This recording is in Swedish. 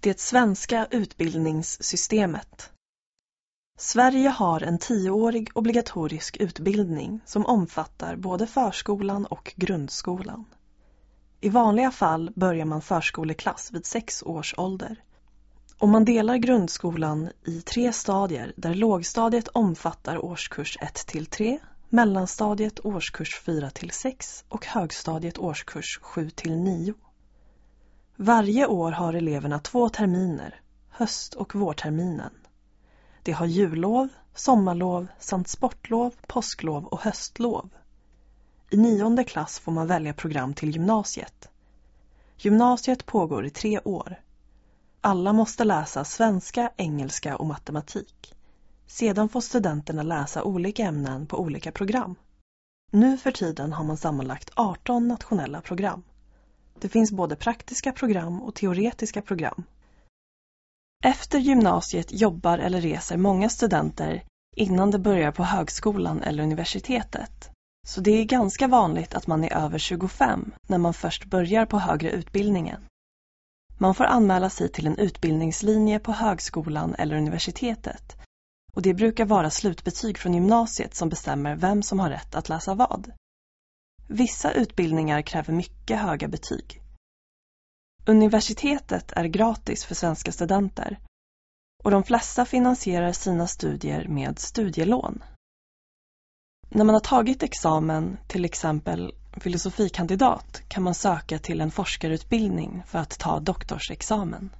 Det svenska utbildningssystemet Sverige har en tioårig obligatorisk utbildning som omfattar både förskolan och grundskolan. I vanliga fall börjar man förskoleklass vid sex års ålder. Om man delar grundskolan i tre stadier där lågstadiet omfattar årskurs 1 till 3, mellanstadiet årskurs 4 till 6 och högstadiet årskurs 7 till 9. Varje år har eleverna två terminer, höst och vårterminen. De har jullov, sommarlov samt sportlov, påsklov och höstlov. I nionde klass får man välja program till gymnasiet. Gymnasiet pågår i tre år. Alla måste läsa svenska, engelska och matematik. Sedan får studenterna läsa olika ämnen på olika program. Nu för tiden har man sammanlagt 18 nationella program. Det finns både praktiska program och teoretiska program. Efter gymnasiet jobbar eller reser många studenter innan de börjar på högskolan eller universitetet. Så det är ganska vanligt att man är över 25 när man först börjar på högre utbildningen. Man får anmäla sig till en utbildningslinje på högskolan eller universitetet och det brukar vara slutbetyg från gymnasiet som bestämmer vem som har rätt att läsa vad. Vissa utbildningar kräver mycket höga betyg. Universitetet är gratis för svenska studenter och de flesta finansierar sina studier med studielån. När man har tagit examen, till exempel filosofikandidat, kan man söka till en forskarutbildning för att ta doktorsexamen.